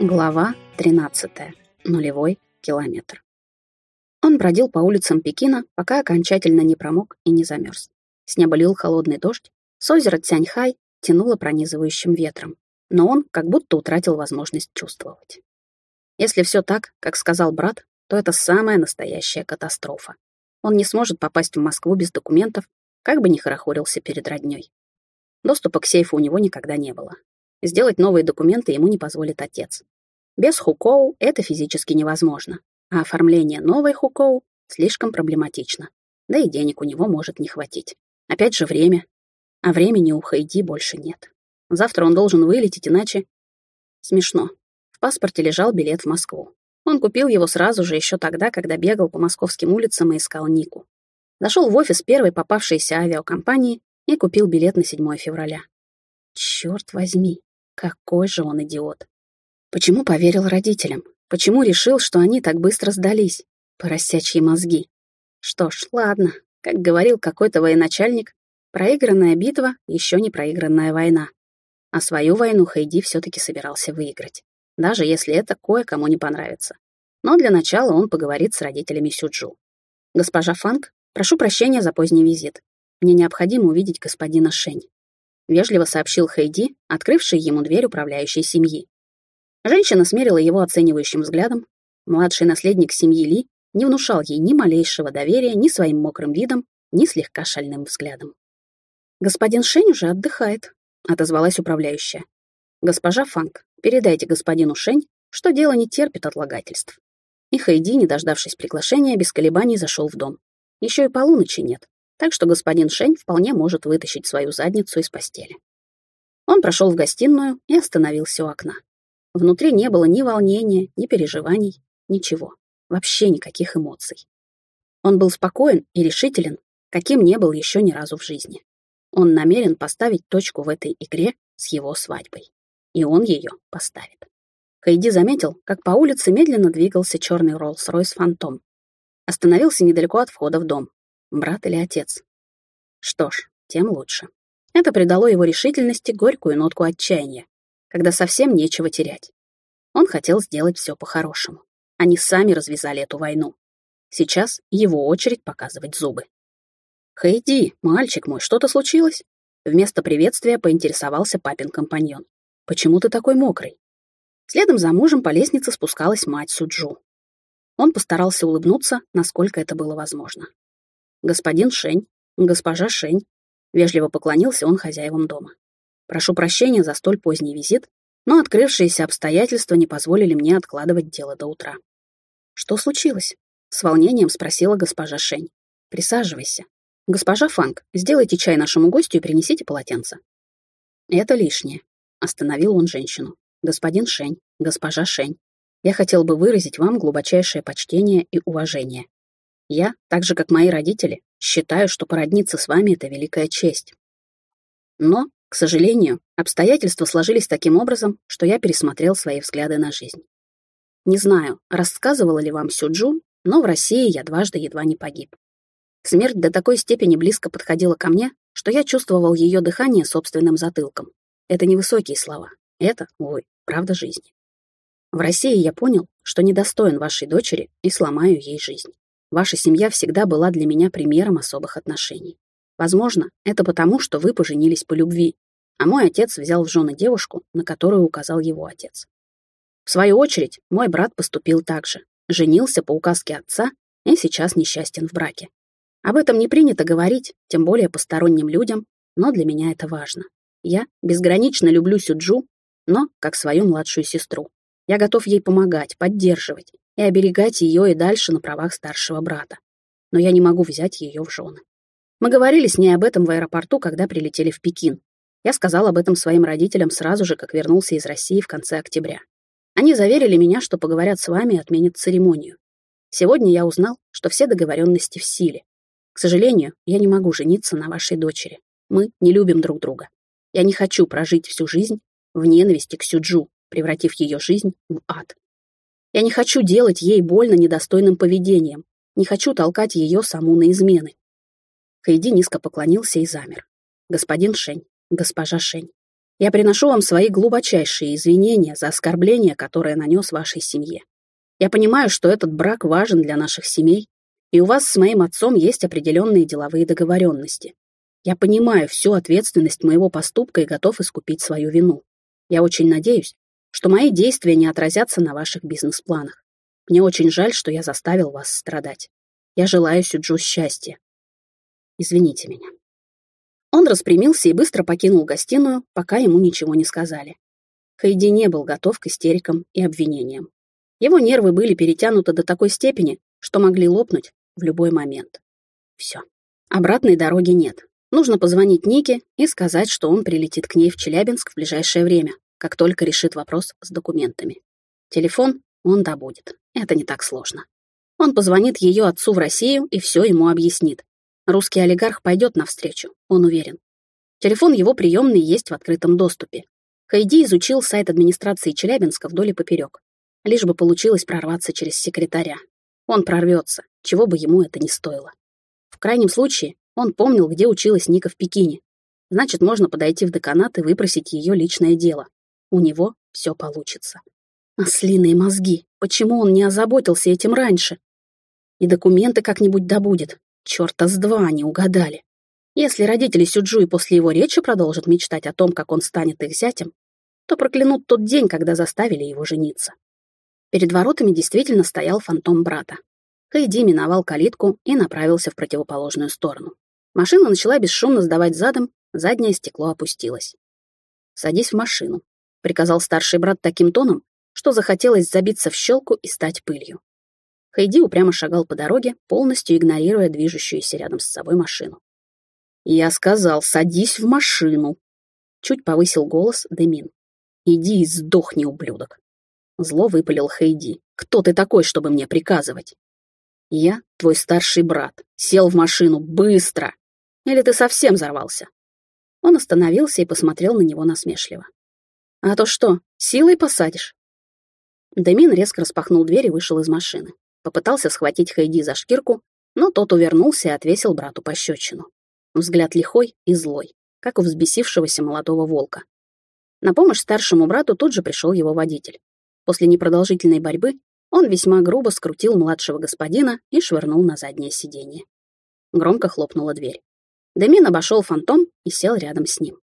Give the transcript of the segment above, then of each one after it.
Глава 13. Нулевой километр. Он бродил по улицам Пекина, пока окончательно не промок и не замерз. С неба лил холодный дождь, с озера Цяньхай тянуло пронизывающим ветром, но он как будто утратил возможность чувствовать. Если все так, как сказал брат, то это самая настоящая катастрофа. Он не сможет попасть в Москву без документов, как бы ни хорохорился перед роднёй. Доступа к сейфу у него никогда не было. Сделать новые документы ему не позволит отец. Без Хукоу это физически невозможно, а оформление новой Хукоу слишком проблематично, да и денег у него может не хватить. Опять же время. А времени у Хайди больше нет. Завтра он должен вылететь, иначе... Смешно. В паспорте лежал билет в Москву. Он купил его сразу же, еще тогда, когда бегал по московским улицам и искал Нику. Зашел в офис первой попавшейся авиакомпании и купил билет на 7 февраля. Черт возьми, какой же он идиот. Почему поверил родителям? Почему решил, что они так быстро сдались? Поросячьи мозги. Что ж, ладно. Как говорил какой-то военачальник, проигранная битва — еще не проигранная война. А свою войну Хайди все-таки собирался выиграть. Даже если это кое-кому не понравится. Но для начала он поговорит с родителями Сюджу. «Госпожа Фанг, прошу прощения за поздний визит. Мне необходимо увидеть господина Шень», — вежливо сообщил Хайди, открывший ему дверь управляющей семьи. Женщина смерила его оценивающим взглядом. Младший наследник семьи Ли не внушал ей ни малейшего доверия ни своим мокрым видом, ни слегка шальным взглядом. «Господин Шень уже отдыхает», — отозвалась управляющая. «Госпожа Фанк, передайте господину Шень, что дело не терпит отлагательств». И Хайди, не дождавшись приглашения, без колебаний зашел в дом. Еще и полуночи нет, так что господин Шень вполне может вытащить свою задницу из постели. Он прошел в гостиную и остановился у окна. Внутри не было ни волнения, ни переживаний, ничего. Вообще никаких эмоций. Он был спокоен и решителен, каким не был еще ни разу в жизни. Он намерен поставить точку в этой игре с его свадьбой. И он ее поставит. Хайди заметил, как по улице медленно двигался черный Роллс-Ройс Фантом. Остановился недалеко от входа в дом. Брат или отец? Что ж, тем лучше. Это придало его решительности горькую нотку отчаяния когда совсем нечего терять. Он хотел сделать все по-хорошему. Они сами развязали эту войну. Сейчас его очередь показывать зубы. «Хэйди, мальчик мой, что-то случилось?» Вместо приветствия поинтересовался папин компаньон. «Почему ты такой мокрый?» Следом за мужем по лестнице спускалась мать Суджу. Он постарался улыбнуться, насколько это было возможно. «Господин Шень, госпожа Шень», — вежливо поклонился он хозяевам дома. Прошу прощения за столь поздний визит, но открывшиеся обстоятельства не позволили мне откладывать дело до утра. Что случилось? С волнением спросила госпожа Шень. Присаживайся. Госпожа Фанк, сделайте чай нашему гостю и принесите полотенце. Это лишнее. Остановил он женщину. Господин Шень, госпожа Шень, я хотел бы выразить вам глубочайшее почтение и уважение. Я, так же как мои родители, считаю, что породниться с вами — это великая честь. Но к сожалению, обстоятельства сложились таким образом, что я пересмотрел свои взгляды на жизнь. Не знаю, рассказывала ли вам Сюджу, но в России я дважды едва не погиб. Смерть до такой степени близко подходила ко мне, что я чувствовал ее дыхание собственным затылком. Это невысокие слова. Это, ой, правда жизни. В России я понял, что недостоин вашей дочери и сломаю ей жизнь. Ваша семья всегда была для меня примером особых отношений. Возможно, это потому, что вы поженились по любви, а мой отец взял в жены девушку, на которую указал его отец. В свою очередь, мой брат поступил так же, женился по указке отца и сейчас несчастен в браке. Об этом не принято говорить, тем более посторонним людям, но для меня это важно. Я безгранично люблю Сюджу, но как свою младшую сестру. Я готов ей помогать, поддерживать и оберегать ее и дальше на правах старшего брата. Но я не могу взять ее в жены. Мы говорили с ней об этом в аэропорту, когда прилетели в Пекин, я сказал об этом своим родителям сразу же, как вернулся из России в конце октября. Они заверили меня, что поговорят с вами и отменят церемонию. Сегодня я узнал, что все договоренности в силе. К сожалению, я не могу жениться на вашей дочери. Мы не любим друг друга. Я не хочу прожить всю жизнь в ненависти к Сюджу, превратив ее жизнь в ад. Я не хочу делать ей больно недостойным поведением, не хочу толкать ее саму на измены. Хайди низко поклонился и замер. «Господин Шень, госпожа Шень, я приношу вам свои глубочайшие извинения за оскорбление, которое нанес вашей семье. Я понимаю, что этот брак важен для наших семей, и у вас с моим отцом есть определенные деловые договоренности. Я понимаю всю ответственность моего поступка и готов искупить свою вину. Я очень надеюсь, что мои действия не отразятся на ваших бизнес-планах. Мне очень жаль, что я заставил вас страдать. Я желаю Сюджу счастья. Извините меня. Он распрямился и быстро покинул гостиную, пока ему ничего не сказали. Хайди не был готов к истерикам и обвинениям. Его нервы были перетянуты до такой степени, что могли лопнуть в любой момент. Все. Обратной дороги нет. Нужно позвонить Нике и сказать, что он прилетит к ней в Челябинск в ближайшее время, как только решит вопрос с документами. Телефон он добудет. Это не так сложно. Он позвонит ее отцу в Россию и все ему объяснит. Русский олигарх пойдет навстречу, он уверен. Телефон его приемный есть в открытом доступе. Хайди изучил сайт администрации Челябинска вдоль и поперек. Лишь бы получилось прорваться через секретаря. Он прорвется, чего бы ему это ни стоило. В крайнем случае, он помнил, где училась Ника в Пекине. Значит, можно подойти в деканат и выпросить ее личное дело. У него все получится. Ослиные мозги. Почему он не озаботился этим раньше? И документы как-нибудь добудет. Чёрта с два они угадали. Если родители Сюджуи после его речи продолжат мечтать о том, как он станет их зятем, то проклянут тот день, когда заставили его жениться. Перед воротами действительно стоял фантом брата. Хэйди миновал калитку и направился в противоположную сторону. Машина начала бесшумно сдавать задом, заднее стекло опустилось. «Садись в машину», — приказал старший брат таким тоном, что захотелось забиться в щелку и стать пылью. Хайди упрямо шагал по дороге, полностью игнорируя движущуюся рядом с собой машину. «Я сказал, садись в машину!» Чуть повысил голос Демин. «Иди и сдохни, ублюдок!» Зло выпалил Хейди. «Кто ты такой, чтобы мне приказывать?» «Я твой старший брат. Сел в машину. Быстро!» Или ты совсем взорвался?» Он остановился и посмотрел на него насмешливо. «А то что, силой посадишь?» Демин резко распахнул дверь и вышел из машины. Попытался схватить Хайди за шкирку, но тот увернулся и отвесил брату пощечину. Взгляд лихой и злой, как у взбесившегося молодого волка. На помощь старшему брату тут же пришел его водитель. После непродолжительной борьбы он весьма грубо скрутил младшего господина и швырнул на заднее сиденье. Громко хлопнула дверь. Демин обошел фантом и сел рядом с ним.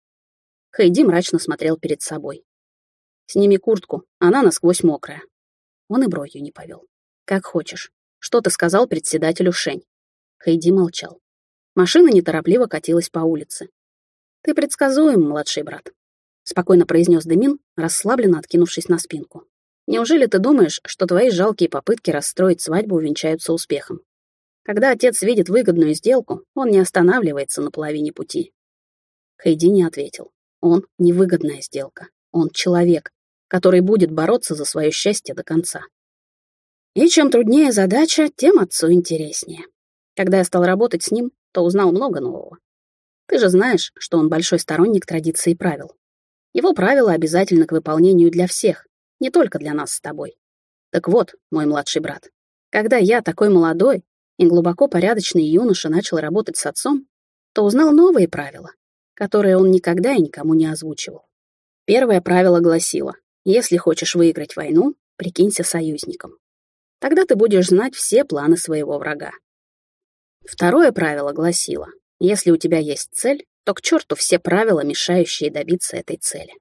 Хейди мрачно смотрел перед собой. «Сними куртку, она насквозь мокрая». Он и бровью не повел. «Как хочешь. Что ты сказал председателю Шень?» Хейди молчал. Машина неторопливо катилась по улице. «Ты предсказуем, младший брат», — спокойно произнес Демин, расслабленно откинувшись на спинку. «Неужели ты думаешь, что твои жалкие попытки расстроить свадьбу увенчаются успехом? Когда отец видит выгодную сделку, он не останавливается на половине пути. Хейди не ответил. Он — невыгодная сделка. Он — человек, который будет бороться за свое счастье до конца. И чем труднее задача, тем отцу интереснее. Когда я стал работать с ним, то узнал много нового. Ты же знаешь, что он большой сторонник традиций и правил. Его правила обязательны к выполнению для всех, не только для нас с тобой. Так вот, мой младший брат, когда я, такой молодой, и глубоко порядочный юноша начал работать с отцом, то узнал новые правила, которые он никогда и никому не озвучивал. Первое правило гласило, если хочешь выиграть войну, прикинься союзником. Тогда ты будешь знать все планы своего врага. Второе правило гласило, если у тебя есть цель, то к черту все правила, мешающие добиться этой цели.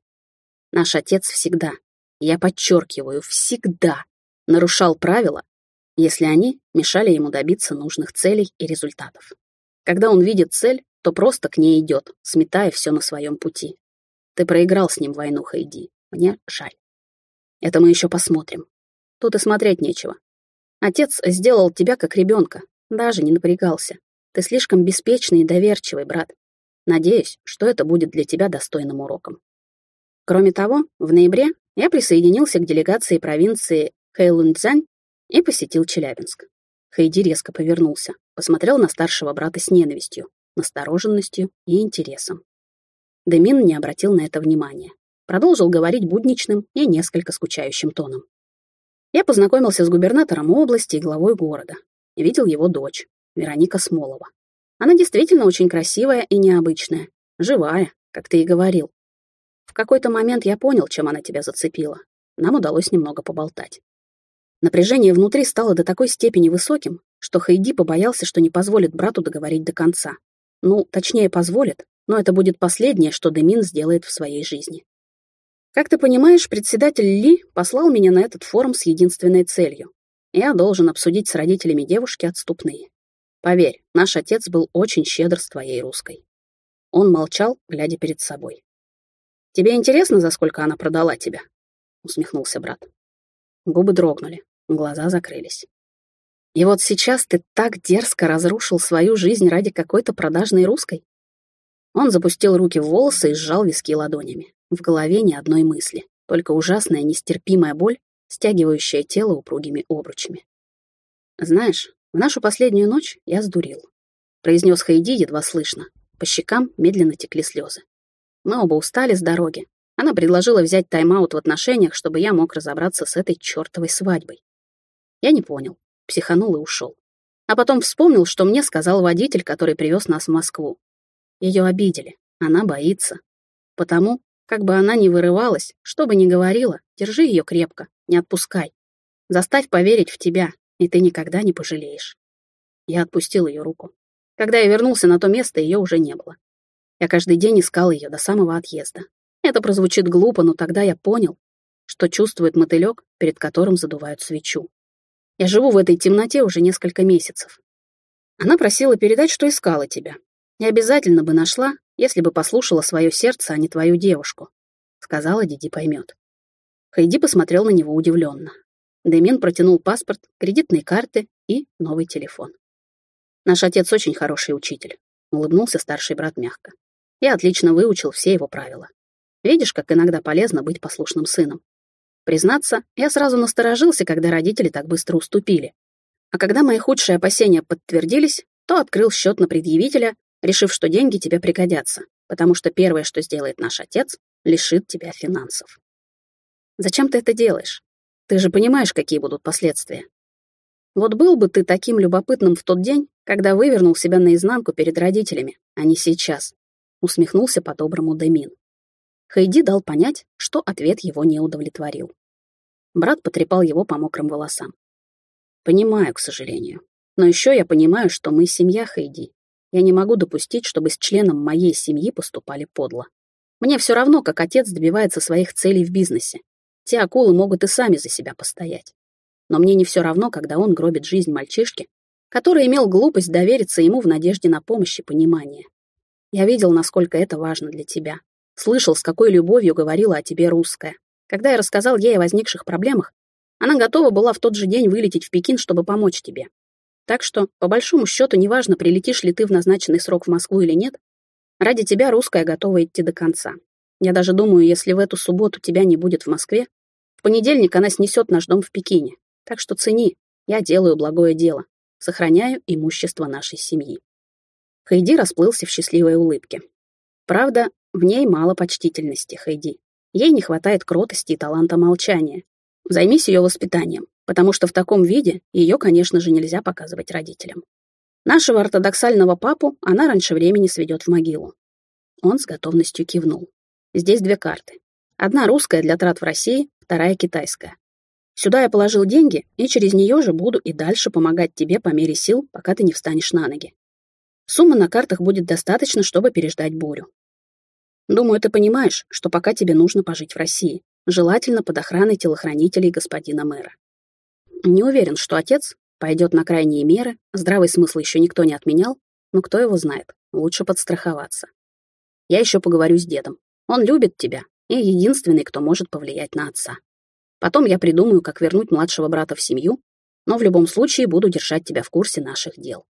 Наш отец всегда, я подчеркиваю, всегда нарушал правила, если они мешали ему добиться нужных целей и результатов. Когда он видит цель, то просто к ней идет, сметая все на своем пути. Ты проиграл с ним войну, Хайди. Мне жаль. Это мы еще посмотрим. Тут и смотреть нечего. Отец сделал тебя как ребенка, даже не напрягался. Ты слишком беспечный и доверчивый, брат. Надеюсь, что это будет для тебя достойным уроком. Кроме того, в ноябре я присоединился к делегации провинции Хэйлунцзянь и посетил Челябинск. Хейди резко повернулся, посмотрел на старшего брата с ненавистью, настороженностью и интересом. Демин не обратил на это внимания. Продолжил говорить будничным и несколько скучающим тоном. Я познакомился с губернатором области и главой города. Видел его дочь, Вероника Смолова. Она действительно очень красивая и необычная. Живая, как ты и говорил. В какой-то момент я понял, чем она тебя зацепила. Нам удалось немного поболтать. Напряжение внутри стало до такой степени высоким, что Хайди побоялся, что не позволит брату договорить до конца. Ну, точнее, позволит, но это будет последнее, что Демин сделает в своей жизни. Как ты понимаешь, председатель Ли послал меня на этот форум с единственной целью. Я должен обсудить с родителями девушки отступные. Поверь, наш отец был очень щедр с твоей русской. Он молчал, глядя перед собой. «Тебе интересно, за сколько она продала тебя?» — усмехнулся брат. Губы дрогнули, глаза закрылись. «И вот сейчас ты так дерзко разрушил свою жизнь ради какой-то продажной русской?» Он запустил руки в волосы и сжал виски ладонями. В голове ни одной мысли, только ужасная нестерпимая боль, стягивающая тело упругими обручами. «Знаешь, в нашу последнюю ночь я сдурил», — произнес Хайди едва слышно. По щекам медленно текли слезы. Мы оба устали с дороги. Она предложила взять тайм-аут в отношениях, чтобы я мог разобраться с этой чертовой свадьбой. Я не понял, психанул и ушел. А потом вспомнил, что мне сказал водитель, который привез нас в Москву. Ее обидели, она боится. Потому как бы она ни вырывалась, что бы ни говорила, держи ее крепко, не отпускай. Заставь поверить в тебя, и ты никогда не пожалеешь. Я отпустил ее руку. Когда я вернулся на то место, ее уже не было. Я каждый день искал ее до самого отъезда. Это прозвучит глупо, но тогда я понял, что чувствует мотылек, перед которым задувают свечу. Я живу в этой темноте уже несколько месяцев. Она просила передать, что искала тебя. И обязательно бы нашла, если бы послушала свое сердце, а не твою девушку», — сказала Диди поймет. Хайди посмотрел на него удивленно. Демин протянул паспорт, кредитные карты и новый телефон. «Наш отец очень хороший учитель», — улыбнулся старший брат мягко. «Я отлично выучил все его правила. Видишь, как иногда полезно быть послушным сыном. Признаться, я сразу насторожился, когда родители так быстро уступили. А когда мои худшие опасения подтвердились, то открыл счет на предъявителя решив, что деньги тебе пригодятся, потому что первое, что сделает наш отец, лишит тебя финансов. Зачем ты это делаешь? Ты же понимаешь, какие будут последствия. Вот был бы ты таким любопытным в тот день, когда вывернул себя наизнанку перед родителями, а не сейчас, усмехнулся по-доброму Демин. Хайди дал понять, что ответ его не удовлетворил. Брат потрепал его по мокрым волосам. «Понимаю, к сожалению. Но еще я понимаю, что мы семья Хайди, я не могу допустить, чтобы с членом моей семьи поступали подло. Мне все равно, как отец добивается своих целей в бизнесе. Те акулы могут и сами за себя постоять. Но мне не все равно, когда он гробит жизнь мальчишки, который имел глупость довериться ему в надежде на помощь и понимание. Я видел, насколько это важно для тебя. Слышал, с какой любовью говорила о тебе русская. Когда я рассказал ей о возникших проблемах, она готова была в тот же день вылететь в Пекин, чтобы помочь тебе. Так что, по большому счету, неважно, прилетишь ли ты в назначенный срок в Москву или нет, ради тебя русская готова идти до конца. Я даже думаю, если в эту субботу тебя не будет в Москве, в понедельник она снесет наш дом в Пекине. Так что цени, я делаю благое дело, сохраняю имущество нашей семьи. Хайди расплылся в счастливой улыбке. Правда, в ней мало почтительности, Хайди. Ей не хватает кротости и таланта молчания. Займись ее воспитанием потому что в таком виде ее, конечно же, нельзя показывать родителям. Нашего ортодоксального папу она раньше времени сведет в могилу. Он с готовностью кивнул. Здесь две карты. Одна русская для трат в России, вторая китайская. Сюда я положил деньги, и через нее же буду и дальше помогать тебе по мере сил, пока ты не встанешь на ноги. Суммы на картах будет достаточно, чтобы переждать бурю. Думаю, ты понимаешь, что пока тебе нужно пожить в России, желательно под охраной телохранителей господина мэра. Не уверен, что отец пойдет на крайние меры, здравый смысл еще никто не отменял, но кто его знает, лучше подстраховаться. Я еще поговорю с дедом. Он любит тебя и единственный, кто может повлиять на отца. Потом я придумаю, как вернуть младшего брата в семью, но в любом случае буду держать тебя в курсе наших дел.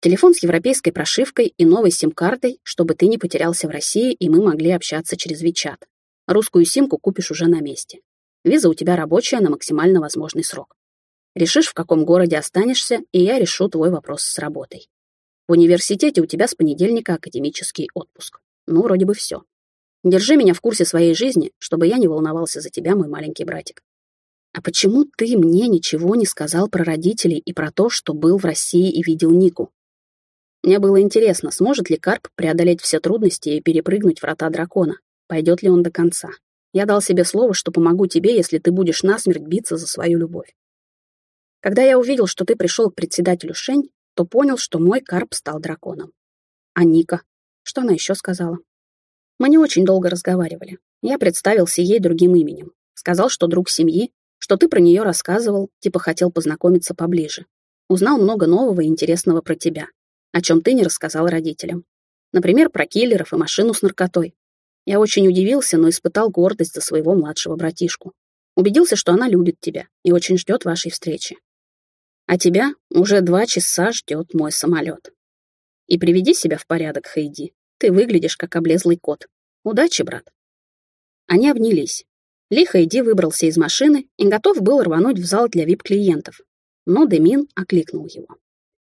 Телефон с европейской прошивкой и новой сим-картой, чтобы ты не потерялся в России, и мы могли общаться через Вичат. Русскую симку купишь уже на месте. Виза у тебя рабочая на максимально возможный срок. Решишь, в каком городе останешься, и я решу твой вопрос с работой. В университете у тебя с понедельника академический отпуск. Ну, вроде бы все. Держи меня в курсе своей жизни, чтобы я не волновался за тебя, мой маленький братик. А почему ты мне ничего не сказал про родителей и про то, что был в России и видел Нику? Мне было интересно, сможет ли Карп преодолеть все трудности и перепрыгнуть врата дракона. Пойдет ли он до конца. Я дал себе слово, что помогу тебе, если ты будешь насмерть биться за свою любовь. Когда я увидел, что ты пришел к председателю Шень, то понял, что мой Карп стал драконом. А Ника? Что она еще сказала? Мы не очень долго разговаривали. Я представился ей другим именем. Сказал, что друг семьи, что ты про нее рассказывал, типа хотел познакомиться поближе. Узнал много нового и интересного про тебя, о чем ты не рассказал родителям. Например, про киллеров и машину с наркотой. Я очень удивился, но испытал гордость за своего младшего братишку. Убедился, что она любит тебя и очень ждет вашей встречи. А тебя уже два часа ждет мой самолет. И приведи себя в порядок, Хейди. Ты выглядишь как облезлый кот. Удачи, брат. Они обнялись. Ли Хейди выбрался из машины и готов был рвануть в зал для вип-клиентов. Но Демин окликнул его.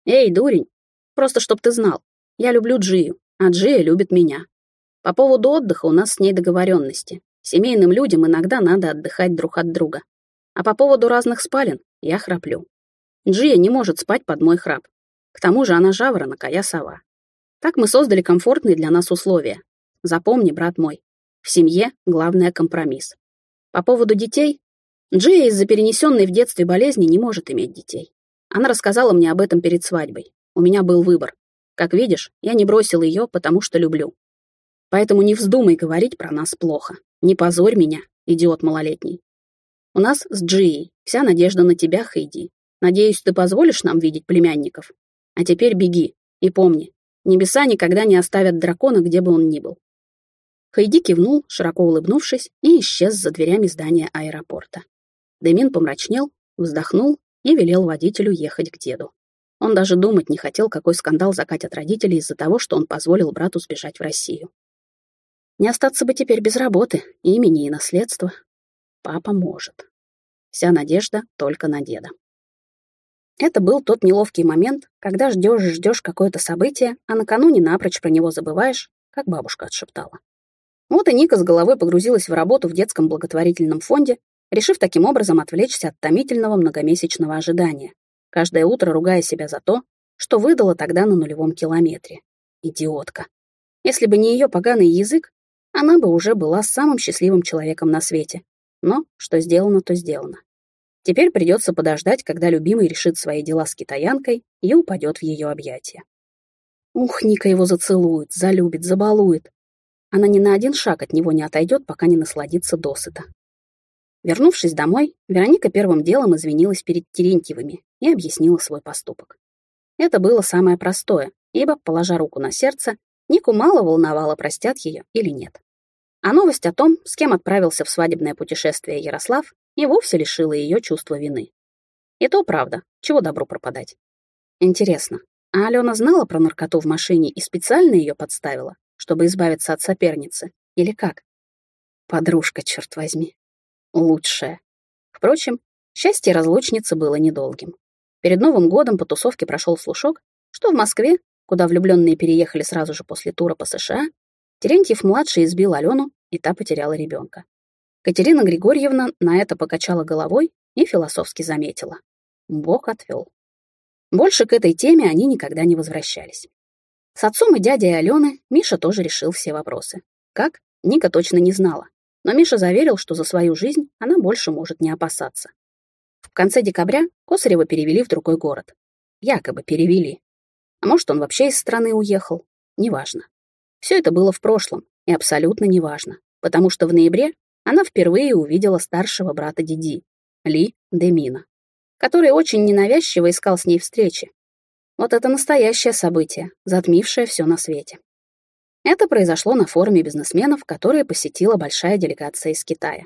«Эй, дурень, просто чтоб ты знал, я люблю Джию, а Джия любит меня. По поводу отдыха у нас с ней договоренности. Семейным людям иногда надо отдыхать друг от друга. А по поводу разных спален я храплю. Джия не может спать под мой храп. К тому же она жаворонок, а я сова. Так мы создали комфортные для нас условия. Запомни, брат мой, в семье главное компромисс. По поводу детей, Джия из-за перенесенной в детстве болезни не может иметь детей. Она рассказала мне об этом перед свадьбой. У меня был выбор. Как видишь, я не бросил ее, потому что люблю. Поэтому не вздумай говорить про нас плохо. Не позорь меня, идиот малолетний. У нас с Джией вся надежда на тебя, Хейди. Надеюсь, ты позволишь нам видеть племянников? А теперь беги и помни, небеса никогда не оставят дракона, где бы он ни был. Хайди кивнул, широко улыбнувшись, и исчез за дверями здания аэропорта. Демин помрачнел, вздохнул и велел водителю ехать к деду. Он даже думать не хотел, какой скандал закатят родители из-за того, что он позволил брату сбежать в Россию. Не остаться бы теперь без работы, имени и наследства. Папа может. Вся надежда только на деда. Это был тот неловкий момент, когда ждешь-ждешь какое-то событие, а накануне напрочь про него забываешь, как бабушка отшептала. Вот и Ника с головой погрузилась в работу в детском благотворительном фонде, решив таким образом отвлечься от томительного многомесячного ожидания, каждое утро ругая себя за то, что выдала тогда на нулевом километре. Идиотка. Если бы не ее поганый язык, она бы уже была самым счастливым человеком на свете. Но что сделано, то сделано. Теперь придется подождать, когда любимый решит свои дела с китаянкой и упадет в ее объятия. Ух, Ника его зацелует, залюбит, забалует. Она ни на один шаг от него не отойдет, пока не насладится досыта. Вернувшись домой, Вероника первым делом извинилась перед Терентьевыми и объяснила свой поступок. Это было самое простое, ибо, положа руку на сердце, Нику мало волновало, простят ее или нет. А новость о том, с кем отправился в свадебное путешествие Ярослав, и вовсе лишила ее чувства вины. И то правда, чего добру пропадать. Интересно, а Алена знала про наркоту в машине и специально ее подставила, чтобы избавиться от соперницы, или как? Подружка, черт возьми. Лучшая. Впрочем, счастье разлучницы было недолгим. Перед Новым годом по тусовке прошел слушок, что в Москве, куда влюбленные переехали сразу же после тура по США, Терентьев-младший избил Алену, и та потеряла ребенка. Катерина Григорьевна на это покачала головой и философски заметила. Бог отвел. Больше к этой теме они никогда не возвращались. С отцом и дядей Алены Миша тоже решил все вопросы. Как? Ника точно не знала. Но Миша заверил, что за свою жизнь она больше может не опасаться. В конце декабря Косарева перевели в другой город. Якобы перевели. А может, он вообще из страны уехал? Неважно. Все это было в прошлом, и абсолютно неважно, потому что в ноябре она впервые увидела старшего брата Диди, Ли Демина, который очень ненавязчиво искал с ней встречи. Вот это настоящее событие, затмившее все на свете. Это произошло на форуме бизнесменов, которые посетила большая делегация из Китая.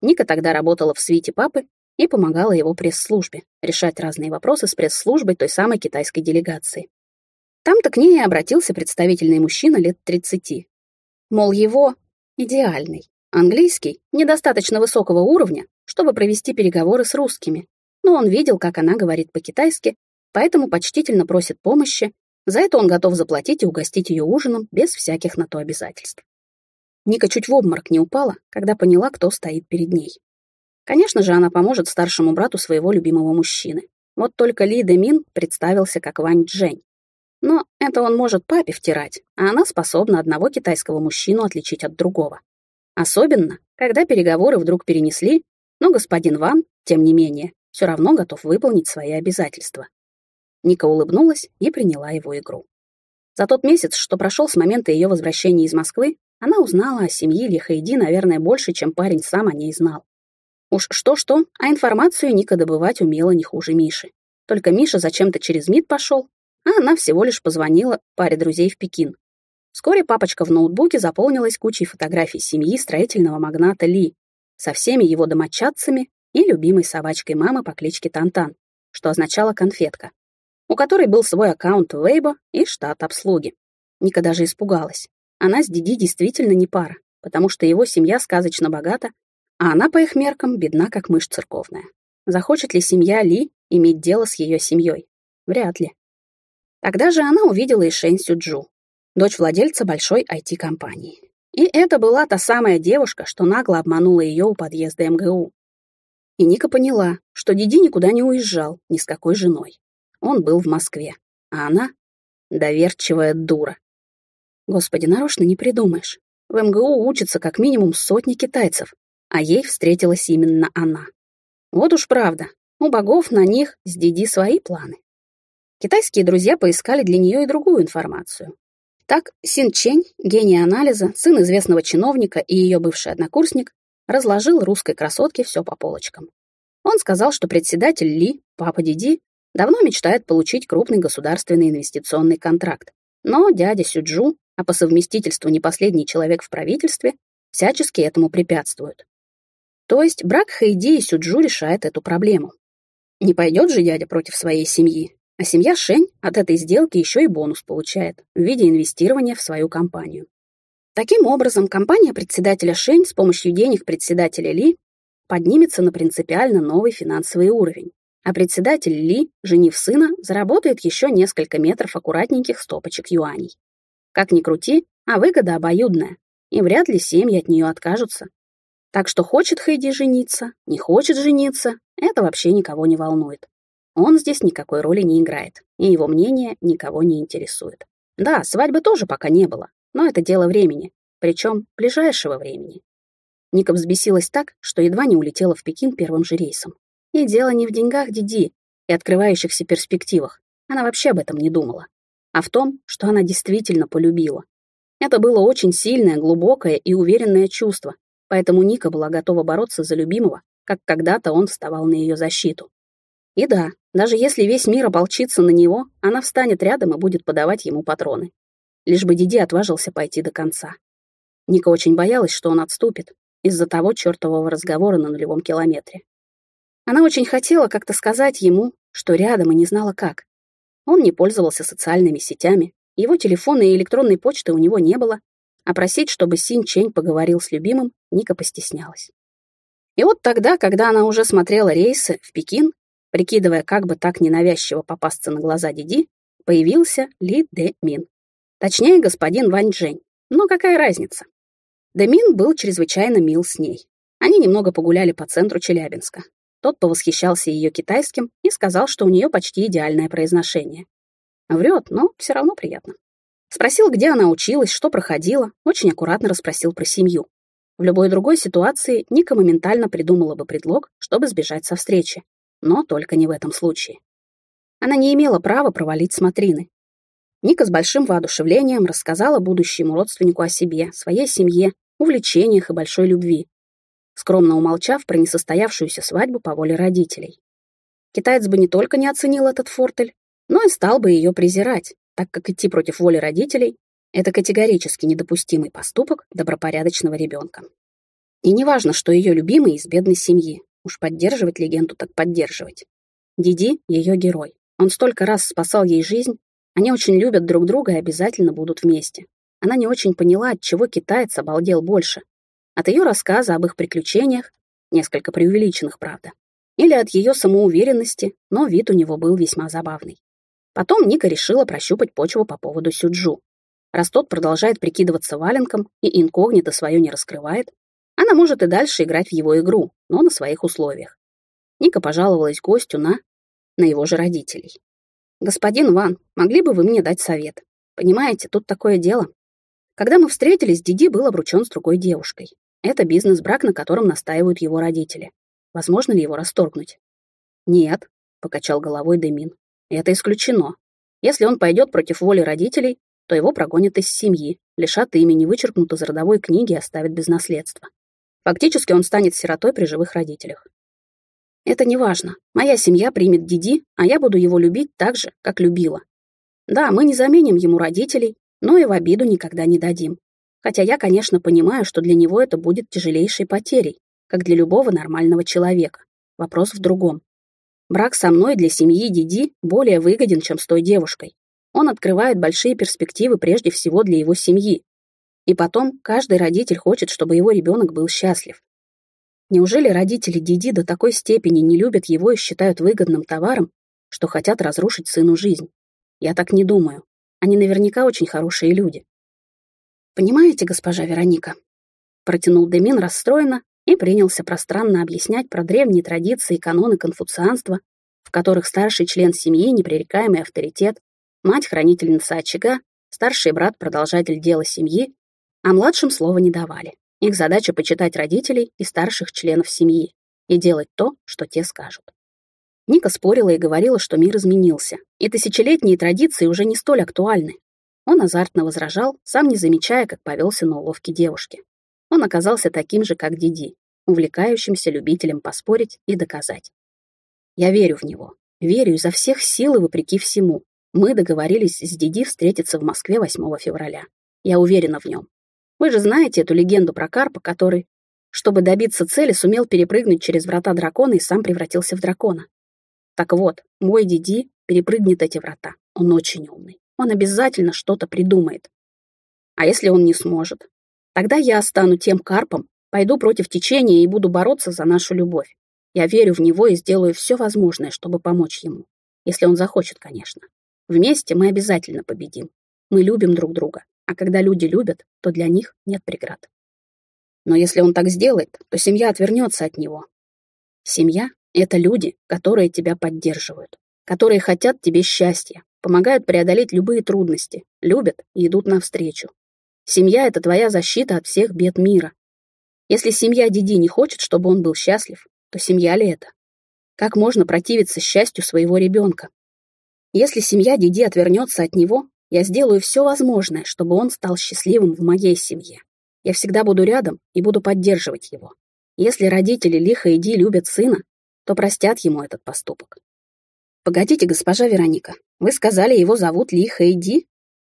Ника тогда работала в свите папы и помогала его пресс-службе решать разные вопросы с пресс-службой той самой китайской делегации. Там-то к ней и обратился представительный мужчина лет 30. Мол, его идеальный, Английский недостаточно высокого уровня, чтобы провести переговоры с русскими, но он видел, как она говорит по-китайски, поэтому почтительно просит помощи, за это он готов заплатить и угостить ее ужином без всяких на то обязательств. Ника чуть в обморок не упала, когда поняла, кто стоит перед ней. Конечно же, она поможет старшему брату своего любимого мужчины. Вот только Ли Де Мин представился как Вань Джень. Но это он может папе втирать, а она способна одного китайского мужчину отличить от другого. Особенно, когда переговоры вдруг перенесли, но господин Ван, тем не менее, все равно готов выполнить свои обязательства. Ника улыбнулась и приняла его игру. За тот месяц, что прошел с момента ее возвращения из Москвы, она узнала о семье Лихайди, наверное, больше, чем парень сам о ней знал. Уж что-что, а информацию Ника добывать умела не хуже Миши. Только Миша зачем-то через МИД пошел, а она всего лишь позвонила паре друзей в Пекин. Вскоре папочка в ноутбуке заполнилась кучей фотографий семьи строительного магната Ли со всеми его домочадцами и любимой собачкой мамы по кличке Тантан, что означало «конфетка», у которой был свой аккаунт Вейбо и штат обслуги. Ника даже испугалась. Она с Диди действительно не пара, потому что его семья сказочно богата, а она, по их меркам, бедна, как мышь церковная. Захочет ли семья Ли иметь дело с ее семьей? Вряд ли. Тогда же она увидела и Шэнь Сюджу, дочь владельца большой IT-компании. И это была та самая девушка, что нагло обманула ее у подъезда МГУ. И Ника поняла, что Диди никуда не уезжал ни с какой женой. Он был в Москве, а она — доверчивая дура. Господи, нарочно не придумаешь. В МГУ учатся как минимум сотни китайцев, а ей встретилась именно она. Вот уж правда, у богов на них с Диди свои планы. Китайские друзья поискали для нее и другую информацию. Так, Син Чень, гений анализа, сын известного чиновника и ее бывший однокурсник, разложил русской красотке все по полочкам. Он сказал, что председатель Ли, папа Диди, давно мечтает получить крупный государственный инвестиционный контракт. Но дядя Сюджу, а по совместительству не последний человек в правительстве, всячески этому препятствует. То есть брак Хэйди и Сюджу решает эту проблему. Не пойдет же дядя против своей семьи, а семья Шень от этой сделки еще и бонус получает в виде инвестирования в свою компанию. Таким образом, компания председателя Шень с помощью денег председателя Ли поднимется на принципиально новый финансовый уровень, а председатель Ли, женив сына, заработает еще несколько метров аккуратненьких стопочек юаней. Как ни крути, а выгода обоюдная, и вряд ли семьи от нее откажутся. Так что хочет Хэйди жениться, не хочет жениться, это вообще никого не волнует. Он здесь никакой роли не играет, и его мнение никого не интересует. Да, свадьбы тоже пока не было, но это дело времени, причем ближайшего времени. Ника взбесилась так, что едва не улетела в Пекин первым же рейсом. И дело не в деньгах Диди и открывающихся перспективах. Она вообще об этом не думала. А в том, что она действительно полюбила. Это было очень сильное, глубокое и уверенное чувство, поэтому Ника была готова бороться за любимого, как когда-то он вставал на ее защиту. И да, даже если весь мир ополчится на него, она встанет рядом и будет подавать ему патроны. Лишь бы Диди отважился пойти до конца. Ника очень боялась, что он отступит из-за того чертового разговора на нулевом километре. Она очень хотела как-то сказать ему, что рядом и не знала как. Он не пользовался социальными сетями, его телефона и электронной почты у него не было, а просить, чтобы Син Чень поговорил с любимым, Ника постеснялась. И вот тогда, когда она уже смотрела рейсы в Пекин, Прикидывая, как бы так ненавязчиво попасться на глаза Диди, появился Ли Де Мин. Точнее, господин Вань Джень. Но какая разница? Де Мин был чрезвычайно мил с ней. Они немного погуляли по центру Челябинска. Тот повосхищался ее китайским и сказал, что у нее почти идеальное произношение. Врет, но все равно приятно. Спросил, где она училась, что проходила, очень аккуратно расспросил про семью. В любой другой ситуации Ника моментально придумала бы предлог, чтобы сбежать со встречи но только не в этом случае. Она не имела права провалить смотрины. Ника с большим воодушевлением рассказала будущему родственнику о себе, своей семье, увлечениях и большой любви, скромно умолчав про несостоявшуюся свадьбу по воле родителей. Китаец бы не только не оценил этот фортель, но и стал бы ее презирать, так как идти против воли родителей — это категорически недопустимый поступок добропорядочного ребенка. И неважно, что ее любимый из бедной семьи, Уж поддерживать легенду так поддерживать. Диди — ее герой. Он столько раз спасал ей жизнь. Они очень любят друг друга и обязательно будут вместе. Она не очень поняла, от чего китаец обалдел больше. От ее рассказа об их приключениях, несколько преувеличенных, правда, или от ее самоуверенности, но вид у него был весьма забавный. Потом Ника решила прощупать почву по поводу Сюджу. Раз тот продолжает прикидываться валенком и инкогнито свое не раскрывает, она может и дальше играть в его игру, но на своих условиях. Ника пожаловалась гостю на... на его же родителей. «Господин Ван, могли бы вы мне дать совет? Понимаете, тут такое дело. Когда мы встретились, Диди был обручен с другой девушкой. Это бизнес-брак, на котором настаивают его родители. Возможно ли его расторгнуть? Нет, покачал головой Демин. Это исключено. Если он пойдет против воли родителей, то его прогонят из семьи, лишат имени, вычеркнут из родовой книги и оставят без наследства. Фактически он станет сиротой при живых родителях. Это не важно. Моя семья примет Диди, а я буду его любить так же, как любила. Да, мы не заменим ему родителей, но и в обиду никогда не дадим. Хотя я, конечно, понимаю, что для него это будет тяжелейшей потерей, как для любого нормального человека. Вопрос в другом. Брак со мной для семьи Диди более выгоден, чем с той девушкой. Он открывает большие перспективы прежде всего для его семьи. И потом, каждый родитель хочет, чтобы его ребенок был счастлив. Неужели родители Диди до такой степени не любят его и считают выгодным товаром, что хотят разрушить сыну жизнь? Я так не думаю. Они наверняка очень хорошие люди. Понимаете, госпожа Вероника? Протянул Демин расстроенно и принялся пространно объяснять про древние традиции и каноны конфуцианства, в которых старший член семьи — непререкаемый авторитет, мать — хранительница очага, старший брат — продолжатель дела семьи, а младшим слова не давали. Их задача — почитать родителей и старших членов семьи и делать то, что те скажут. Ника спорила и говорила, что мир изменился, и тысячелетние традиции уже не столь актуальны. Он азартно возражал, сам не замечая, как повелся на уловки девушки. Он оказался таким же, как Диди, увлекающимся любителем поспорить и доказать. Я верю в него, верю изо всех сил и вопреки всему. Мы договорились с Диди встретиться в Москве 8 февраля. Я уверена в нем. Вы же знаете эту легенду про Карпа, который, чтобы добиться цели, сумел перепрыгнуть через врата дракона и сам превратился в дракона. Так вот, мой Диди перепрыгнет эти врата. Он очень умный. Он обязательно что-то придумает. А если он не сможет? Тогда я стану тем карпом, пойду против течения и буду бороться за нашу любовь. Я верю в него и сделаю все возможное, чтобы помочь ему. Если он захочет, конечно. Вместе мы обязательно победим. Мы любим друг друга, а когда люди любят, то для них нет преград. Но если он так сделает, то семья отвернется от него. Семья это люди, которые тебя поддерживают, которые хотят тебе счастья, помогают преодолеть любые трудности, любят и идут навстречу. Семья — это твоя защита от всех бед мира. Если семья Диди не хочет, чтобы он был счастлив, то семья ли это? Как можно противиться счастью своего ребенка? Если семья Диди отвернется от него, я сделаю все возможное, чтобы он стал счастливым в моей семье. Я всегда буду рядом и буду поддерживать его. Если родители Лиха и Ди любят сына, то простят ему этот поступок. «Погодите, госпожа Вероника, вы сказали, его зовут Ли Хэйди?»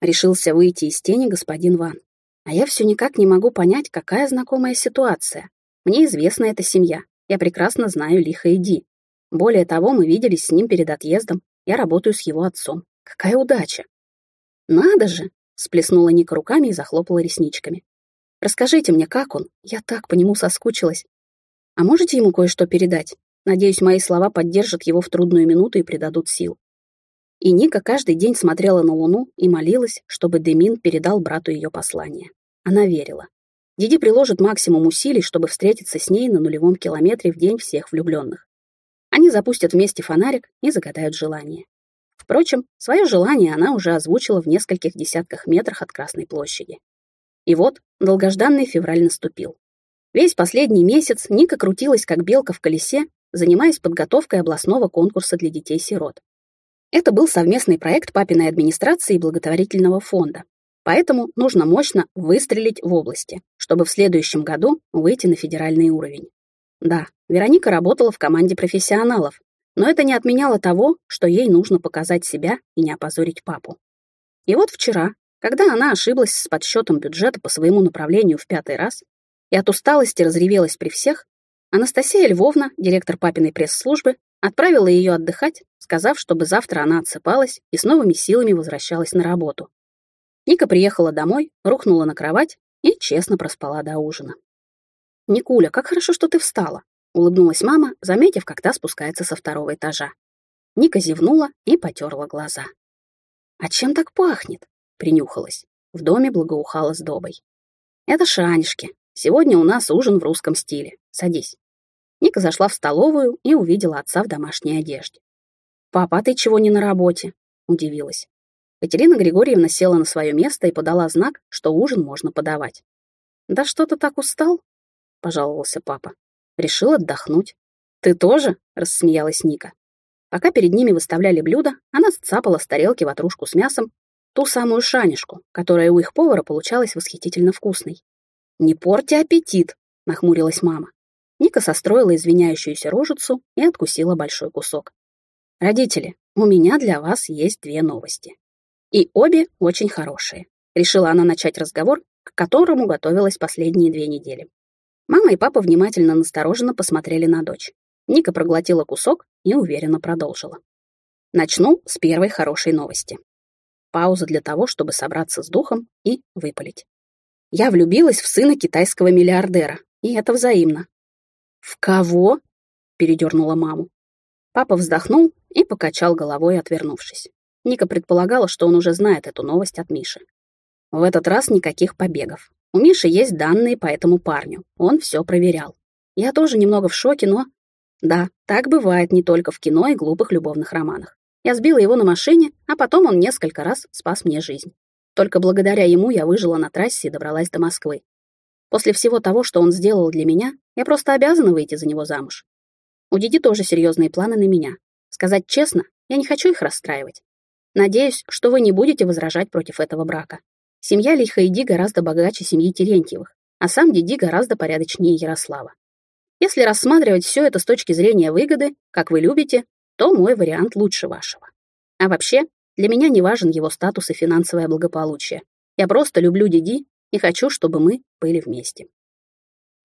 Решился выйти из тени господин Ван. А я все никак не могу понять, какая знакомая ситуация. Мне известна эта семья. Я прекрасно знаю Ли Хэйди. Более того, мы виделись с ним перед отъездом. Я работаю с его отцом. Какая удача! Надо же! Сплеснула Ника руками и захлопала ресничками. Расскажите мне, как он? Я так по нему соскучилась. А можете ему кое-что передать? Надеюсь, мои слова поддержат его в трудную минуту и придадут сил. И Ника каждый день смотрела на Луну и молилась, чтобы Демин передал брату ее послание. Она верила. Диди приложит максимум усилий, чтобы встретиться с ней на нулевом километре в день всех влюбленных. Они запустят вместе фонарик и загадают желание. Впрочем, свое желание она уже озвучила в нескольких десятках метрах от Красной площади. И вот долгожданный февраль наступил. Весь последний месяц Ника крутилась, как белка в колесе, занимаясь подготовкой областного конкурса для детей-сирот. Это был совместный проект папиной администрации и благотворительного фонда, поэтому нужно мощно выстрелить в области, чтобы в следующем году выйти на федеральный уровень. Да, Вероника работала в команде профессионалов, но это не отменяло того, что ей нужно показать себя и не опозорить папу. И вот вчера, когда она ошиблась с подсчетом бюджета по своему направлению в пятый раз и от усталости разревелась при всех, Анастасия Львовна, директор папиной пресс-службы, отправила ее отдыхать, сказав, чтобы завтра она отсыпалась и с новыми силами возвращалась на работу. Ника приехала домой, рухнула на кровать и честно проспала до ужина. «Никуля, как хорошо, что ты встала», — улыбнулась мама, заметив, как та спускается со второго этажа. Ника зевнула и потерла глаза. «А чем так пахнет?» — принюхалась. В доме благоухало сдобой. «Это шанишки. Сегодня у нас ужин в русском стиле. Садись». Ника зашла в столовую и увидела отца в домашней одежде. «Папа, а ты чего не на работе?» удивилась. Катерина Григорьевна села на свое место и подала знак, что ужин можно подавать. «Да что ты так устал?» — пожаловался папа. «Решил отдохнуть». «Ты тоже?» — рассмеялась Ника. Пока перед ними выставляли блюда, она сцапала с тарелки ватрушку с мясом, ту самую шанишку, которая у их повара получалась восхитительно вкусной. «Не порти аппетит!» — нахмурилась мама. Ника состроила извиняющуюся рожицу и откусила большой кусок. «Родители, у меня для вас есть две новости. И обе очень хорошие». Решила она начать разговор, к которому готовилась последние две недели. Мама и папа внимательно настороженно посмотрели на дочь. Ника проглотила кусок и уверенно продолжила. Начну с первой хорошей новости. Пауза для того, чтобы собраться с духом и выпалить. Я влюбилась в сына китайского миллиардера, и это взаимно. «В кого?» — передернула маму. Папа вздохнул и покачал головой, отвернувшись. Ника предполагала, что он уже знает эту новость от Миши. В этот раз никаких побегов. У Миши есть данные по этому парню. Он все проверял. Я тоже немного в шоке, но да, так бывает не только в кино и глупых любовных романах. Я сбила его на машине, а потом он несколько раз спас мне жизнь. Только благодаря ему я выжила на трассе и добралась до Москвы. После всего того, что он сделал для меня, я просто обязана выйти за него замуж. У Диди тоже серьезные планы на меня. Сказать честно, я не хочу их расстраивать. Надеюсь, что вы не будете возражать против этого брака. Семья Лиха и Ди гораздо богаче семьи Терентьевых, а сам Диди гораздо порядочнее Ярослава. Если рассматривать все это с точки зрения выгоды, как вы любите, то мой вариант лучше вашего. А вообще, для меня не важен его статус и финансовое благополучие. Я просто люблю Диди и хочу, чтобы мы были вместе.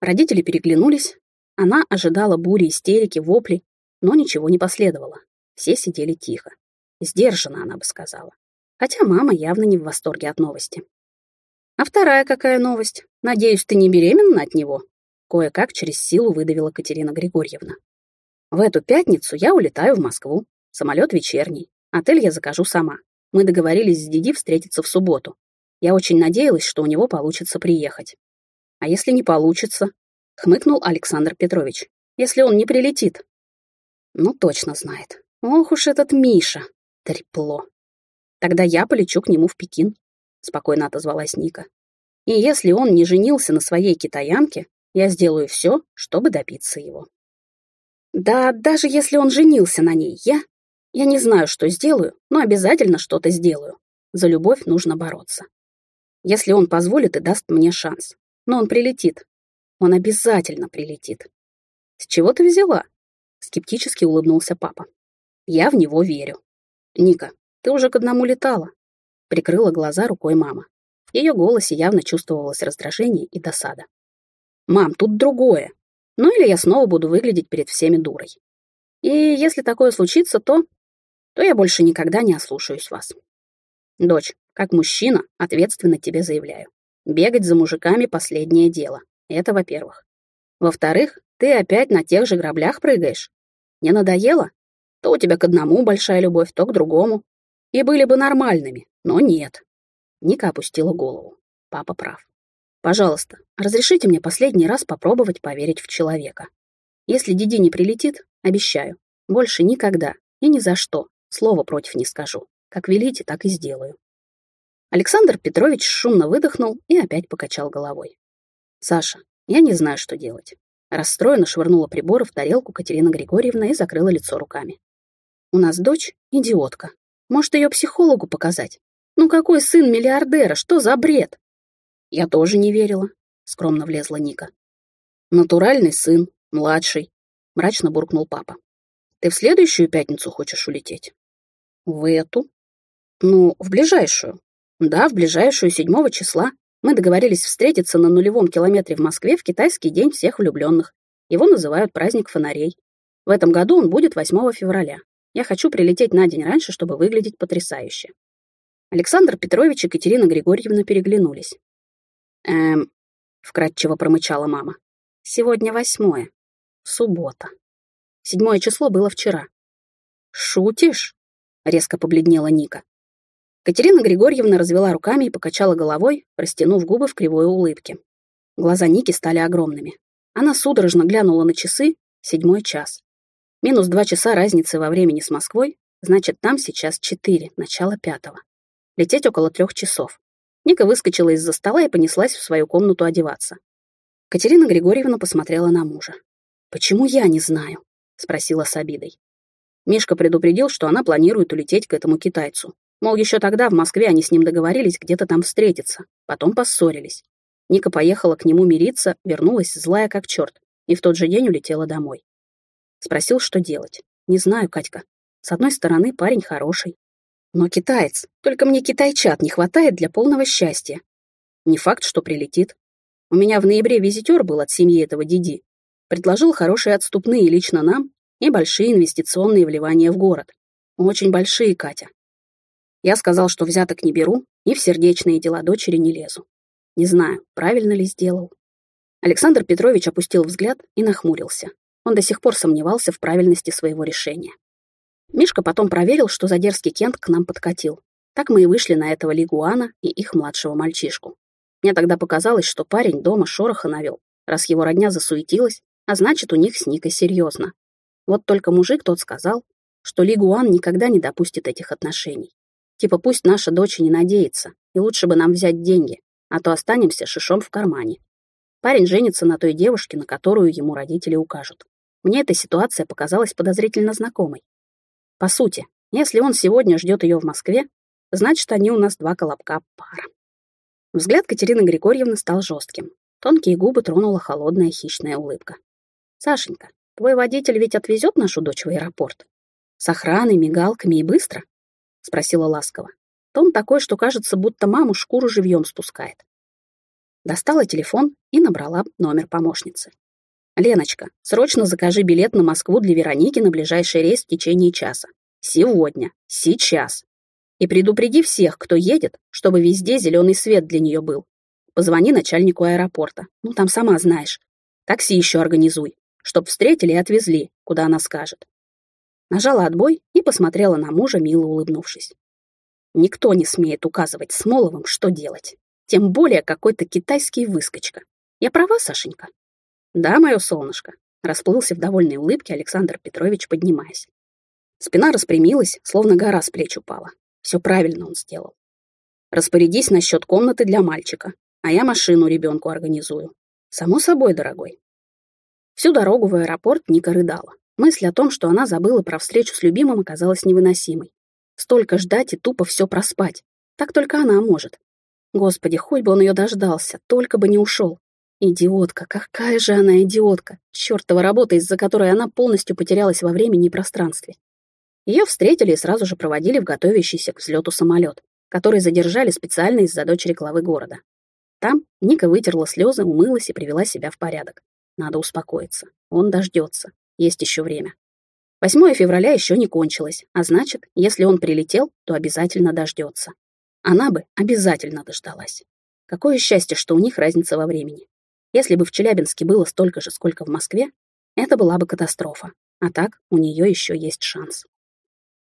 Родители переглянулись. Она ожидала бури, истерики, вопли, но ничего не последовало. Все сидели тихо. Сдержанно, она бы сказала. Хотя мама явно не в восторге от новости. «А вторая какая новость? Надеюсь, ты не беременна от него?» Кое-как через силу выдавила Катерина Григорьевна. В эту пятницу я улетаю в Москву. Самолет вечерний. Отель я закажу сама. Мы договорились с Диди встретиться в субботу. Я очень надеялась, что у него получится приехать. А если не получится? Хмыкнул Александр Петрович. Если он не прилетит. Ну, точно знает. Ох уж этот Миша. Трепло. Тогда я полечу к нему в Пекин, спокойно отозвалась Ника. И если он не женился на своей китаянке, я сделаю все, чтобы добиться его. Да, даже если он женился на ней, я... Я не знаю, что сделаю, но обязательно что-то сделаю. За любовь нужно бороться. Если он позволит и даст мне шанс. Но он прилетит. Он обязательно прилетит. С чего ты взяла? Скептически улыбнулся папа. Я в него верю. Ника, ты уже к одному летала. Прикрыла глаза рукой мама. В ее голосе явно чувствовалось раздражение и досада. «Мам, тут другое. Ну или я снова буду выглядеть перед всеми дурой. И если такое случится, то... то я больше никогда не ослушаюсь вас. Дочь, как мужчина, ответственно тебе заявляю. Бегать за мужиками — последнее дело. Это во-первых. Во-вторых, ты опять на тех же граблях прыгаешь. Не надоело? То у тебя к одному большая любовь, то к другому. И были бы нормальными, но нет. Ника опустила голову. Папа прав. Пожалуйста, разрешите мне последний раз попробовать поверить в человека. Если Диди не прилетит, обещаю, больше никогда и ни за что слова против не скажу. Как велите, так и сделаю. Александр Петрович шумно выдохнул и опять покачал головой. «Саша, я не знаю, что делать». Расстроенно швырнула приборы в тарелку Катерина Григорьевна и закрыла лицо руками. «У нас дочь — идиотка. Может, ее психологу показать? Ну какой сын миллиардера? Что за бред?» Я тоже не верила, скромно влезла Ника. Натуральный сын, младший, мрачно буркнул папа. Ты в следующую пятницу хочешь улететь? В эту? Ну, в ближайшую. Да, в ближайшую, седьмого числа. Мы договорились встретиться на нулевом километре в Москве в китайский день всех влюбленных. Его называют праздник фонарей. В этом году он будет 8 февраля. Я хочу прилететь на день раньше, чтобы выглядеть потрясающе. Александр Петрович и Катерина Григорьевна переглянулись. «Эм...» — вкратчиво промычала мама. «Сегодня восьмое. Суббота. Седьмое число было вчера». «Шутишь?» — резко побледнела Ника. Катерина Григорьевна развела руками и покачала головой, растянув губы в кривой улыбке. Глаза Ники стали огромными. Она судорожно глянула на часы, седьмой час. Минус два часа разницы во времени с Москвой, Значит, там сейчас четыре, начало пятого. Лететь около трех часов. Ника выскочила из-за стола и понеслась в свою комнату одеваться. Катерина Григорьевна посмотрела на мужа. «Почему я не знаю?» — спросила с обидой. Мишка предупредил, что она планирует улететь к этому китайцу. Мол, еще тогда в Москве они с ним договорились где-то там встретиться, потом поссорились. Ника поехала к нему мириться, вернулась злая как черт, и в тот же день улетела домой. Спросил, что делать. Не знаю, Катька. С одной стороны, парень хороший. Но китаец. Только мне китайчат не хватает для полного счастья. Не факт, что прилетит. У меня в ноябре визитер был от семьи этого Диди. Предложил хорошие отступные лично нам и большие инвестиционные вливания в город. Очень большие, Катя. Я сказал, что взяток не беру и в сердечные дела дочери не лезу. Не знаю, правильно ли сделал. Александр Петрович опустил взгляд и нахмурился. Он до сих пор сомневался в правильности своего решения. Мишка потом проверил, что за дерзкий Кент к нам подкатил. Так мы и вышли на этого Лигуана и их младшего мальчишку. Мне тогда показалось, что парень дома шороха навел, раз его родня засуетилась, а значит, у них с Никой серьезно. Вот только мужик тот сказал, что Лигуан никогда не допустит этих отношений. Типа пусть наша дочь не надеется, и лучше бы нам взять деньги, а то останемся шишом в кармане. Парень женится на той девушке, на которую ему родители укажут. Мне эта ситуация показалась подозрительно знакомой. По сути, если он сегодня ждет ее в Москве, значит, они у нас два колобка пара. Взгляд Катерины Григорьевны стал жестким. Тонкие губы тронула холодная хищная улыбка. «Сашенька, твой водитель ведь отвезет нашу дочь в аэропорт? С охраной, мигалками и быстро?» — спросила ласково. Тон такой, что кажется, будто маму шкуру живьем спускает. Достала телефон и набрала номер помощницы. «Леночка, срочно закажи билет на Москву для Вероники на ближайший рейс в течение часа. Сегодня. Сейчас. И предупреди всех, кто едет, чтобы везде зеленый свет для нее был. Позвони начальнику аэропорта. Ну, там сама знаешь. Такси еще организуй, чтоб встретили и отвезли, куда она скажет. Нажала отбой и посмотрела на мужа, мило улыбнувшись. Никто не смеет указывать Смоловым, что делать. Тем более какой-то китайский выскочка. Я права, Сашенька? Да, мое солнышко. Расплылся в довольной улыбке Александр Петрович, поднимаясь. Спина распрямилась, словно гора с плеч упала. Все правильно он сделал. Распорядись насчет комнаты для мальчика, а я машину ребенку организую. Само собой, дорогой. Всю дорогу в аэропорт Ника рыдала. Мысль о том, что она забыла про встречу с любимым, оказалась невыносимой. Столько ждать и тупо все проспать. Так только она может. Господи, хоть бы он ее дождался, только бы не ушел. Идиотка, какая же она идиотка. Чертова работа, из-за которой она полностью потерялась во времени и пространстве. Ее встретили и сразу же проводили в готовящийся к взлету самолет, который задержали специально из-за дочери главы города. Там Ника вытерла слезы, умылась и привела себя в порядок. Надо успокоиться. Он дождется. Есть еще время. 8 февраля еще не кончилось, а значит, если он прилетел, то обязательно дождется. Она бы обязательно дождалась. Какое счастье, что у них разница во времени. Если бы в Челябинске было столько же, сколько в Москве, это была бы катастрофа. А так у нее еще есть шанс.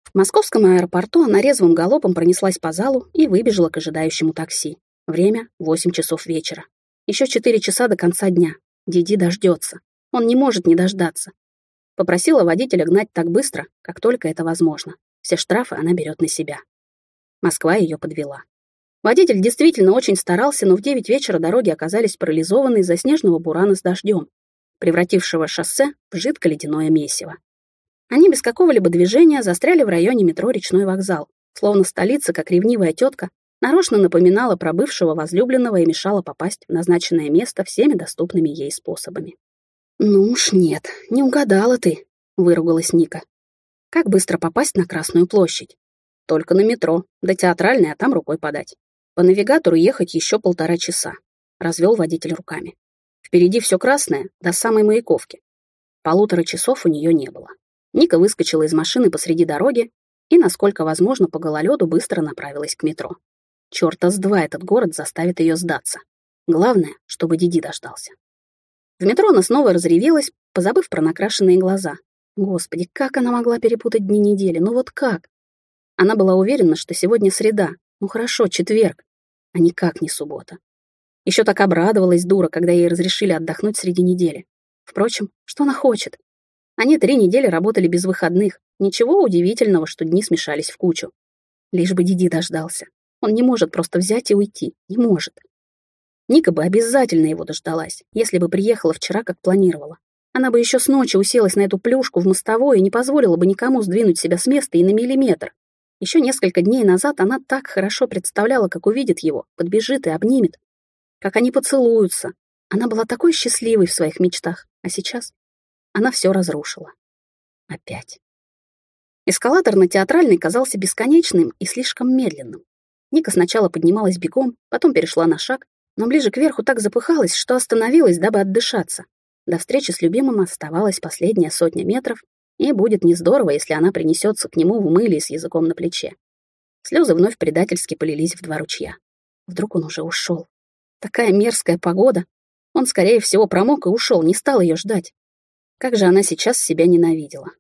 В московском аэропорту она резвым галопом пронеслась по залу и выбежала к ожидающему такси. Время — 8 часов вечера. Еще 4 часа до конца дня. Диди дождется. Он не может не дождаться. Попросила водителя гнать так быстро, как только это возможно. Все штрафы она берет на себя. Москва ее подвела. Водитель действительно очень старался, но в девять вечера дороги оказались парализованы из-за снежного бурана с дождем, превратившего шоссе в жидко-ледяное месиво. Они без какого-либо движения застряли в районе метро «Речной вокзал», словно столица, как ревнивая тетка, нарочно напоминала про бывшего возлюбленного и мешала попасть в назначенное место всеми доступными ей способами. «Ну уж нет, не угадала ты», — выругалась Ника. «Как быстро попасть на Красную площадь? Только на метро, до театральной, а там рукой подать. По навигатору ехать еще полтора часа. Развел водитель руками. Впереди все красное, до самой Маяковки. Полутора часов у нее не было. Ника выскочила из машины посреди дороги и, насколько возможно, по гололеду быстро направилась к метро. Чёрта с два этот город заставит ее сдаться. Главное, чтобы Диди дождался. В метро она снова разревелась, позабыв про накрашенные глаза. Господи, как она могла перепутать дни недели? Ну вот как? Она была уверена, что сегодня среда. Ну хорошо, четверг, а никак не суббота. Еще так обрадовалась дура, когда ей разрешили отдохнуть среди недели. Впрочем, что она хочет? Они три недели работали без выходных. Ничего удивительного, что дни смешались в кучу. Лишь бы Диди дождался. Он не может просто взять и уйти. Не может. Ника бы обязательно его дождалась, если бы приехала вчера, как планировала. Она бы еще с ночи уселась на эту плюшку в мостовой и не позволила бы никому сдвинуть себя с места и на миллиметр. Еще несколько дней назад она так хорошо представляла, как увидит его, подбежит и обнимет. Как они поцелуются. Она была такой счастливой в своих мечтах, а сейчас она все разрушила. Опять. Эскалатор на театральной казался бесконечным и слишком медленным. Ника сначала поднималась бегом, потом перешла на шаг, но ближе к верху так запыхалась, что остановилась, дабы отдышаться. До встречи с любимым оставалась последняя сотня метров, и будет не здорово, если она принесется к нему в мыле с языком на плече. Слезы вновь предательски полились в два ручья. Вдруг он уже ушел. Такая мерзкая погода. Он, скорее всего, промок и ушел, не стал ее ждать. Как же она сейчас себя ненавидела.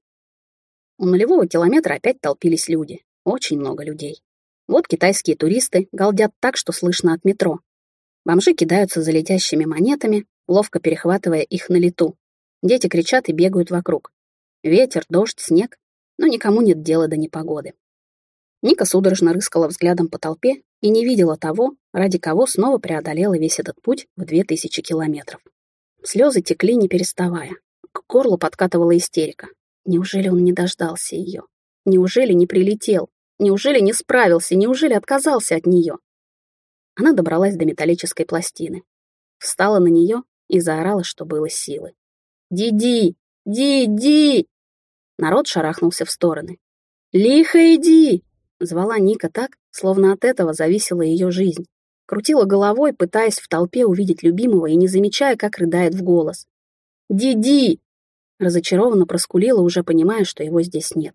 У нулевого километра опять толпились люди. Очень много людей. Вот китайские туристы галдят так, что слышно от метро. Бомжи кидаются за летящими монетами, ловко перехватывая их на лету. Дети кричат и бегают вокруг. Ветер, дождь, снег, но никому нет дела до непогоды. Ника судорожно рыскала взглядом по толпе и не видела того, ради кого снова преодолела весь этот путь в две тысячи километров. Слезы текли, не переставая. К горлу подкатывала истерика. Неужели он не дождался ее? Неужели не прилетел? Неужели не справился? Неужели отказался от нее? Она добралась до металлической пластины. Встала на нее и заорала, что было силы. «Диди! Диди!» Народ шарахнулся в стороны. «Лихо иди!» Звала Ника так, словно от этого зависела ее жизнь. Крутила головой, пытаясь в толпе увидеть любимого и не замечая, как рыдает в голос. «Диди!» Разочарованно проскулила, уже понимая, что его здесь нет.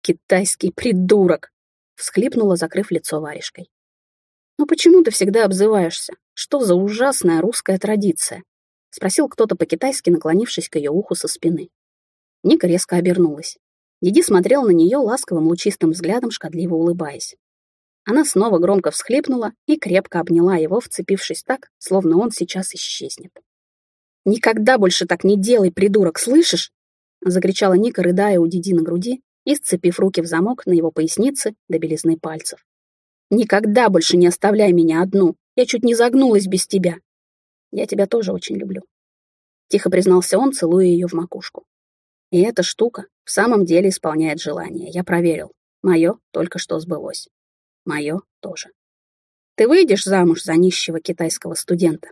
«Китайский придурок!» Всхлипнула, закрыв лицо варежкой. «Ну почему ты всегда обзываешься? Что за ужасная русская традиция?» Спросил кто-то по-китайски, наклонившись к ее уху со спины. Ника резко обернулась. Диди смотрел на нее ласковым лучистым взглядом, шкодливо улыбаясь. Она снова громко всхлипнула и крепко обняла его, вцепившись так, словно он сейчас исчезнет. «Никогда больше так не делай, придурок, слышишь?» закричала Ника, рыдая у Диди на груди и сцепив руки в замок на его пояснице до белизны пальцев. «Никогда больше не оставляй меня одну. Я чуть не загнулась без тебя. Я тебя тоже очень люблю», — тихо признался он, целуя ее в макушку. И эта штука в самом деле исполняет желание. Я проверил. Мое только что сбылось. Мое тоже. Ты выйдешь замуж за нищего китайского студента?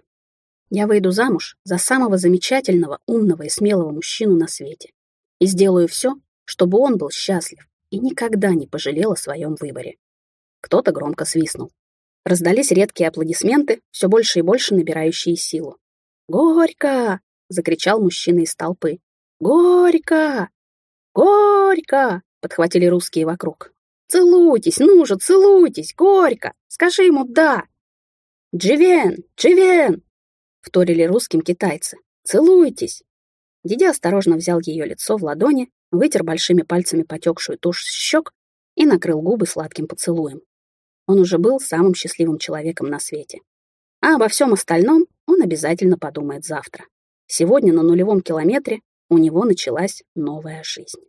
Я выйду замуж за самого замечательного, умного и смелого мужчину на свете. И сделаю все, чтобы он был счастлив и никогда не пожалел о своем выборе. Кто-то громко свистнул. Раздались редкие аплодисменты, все больше и больше набирающие силу. «Горько!» — закричал мужчина из толпы. «Горько! Горько!» — подхватили русские вокруг. «Целуйтесь, ну же, целуйтесь! Горько! Скажи ему «да!» «Дживен! Дживен!» — вторили русским китайцы. «Целуйтесь!» Дидя осторожно взял ее лицо в ладони, вытер большими пальцами потекшую тушь с щек и накрыл губы сладким поцелуем. Он уже был самым счастливым человеком на свете. А обо всем остальном он обязательно подумает завтра. Сегодня на нулевом километре у него началась новая жизнь.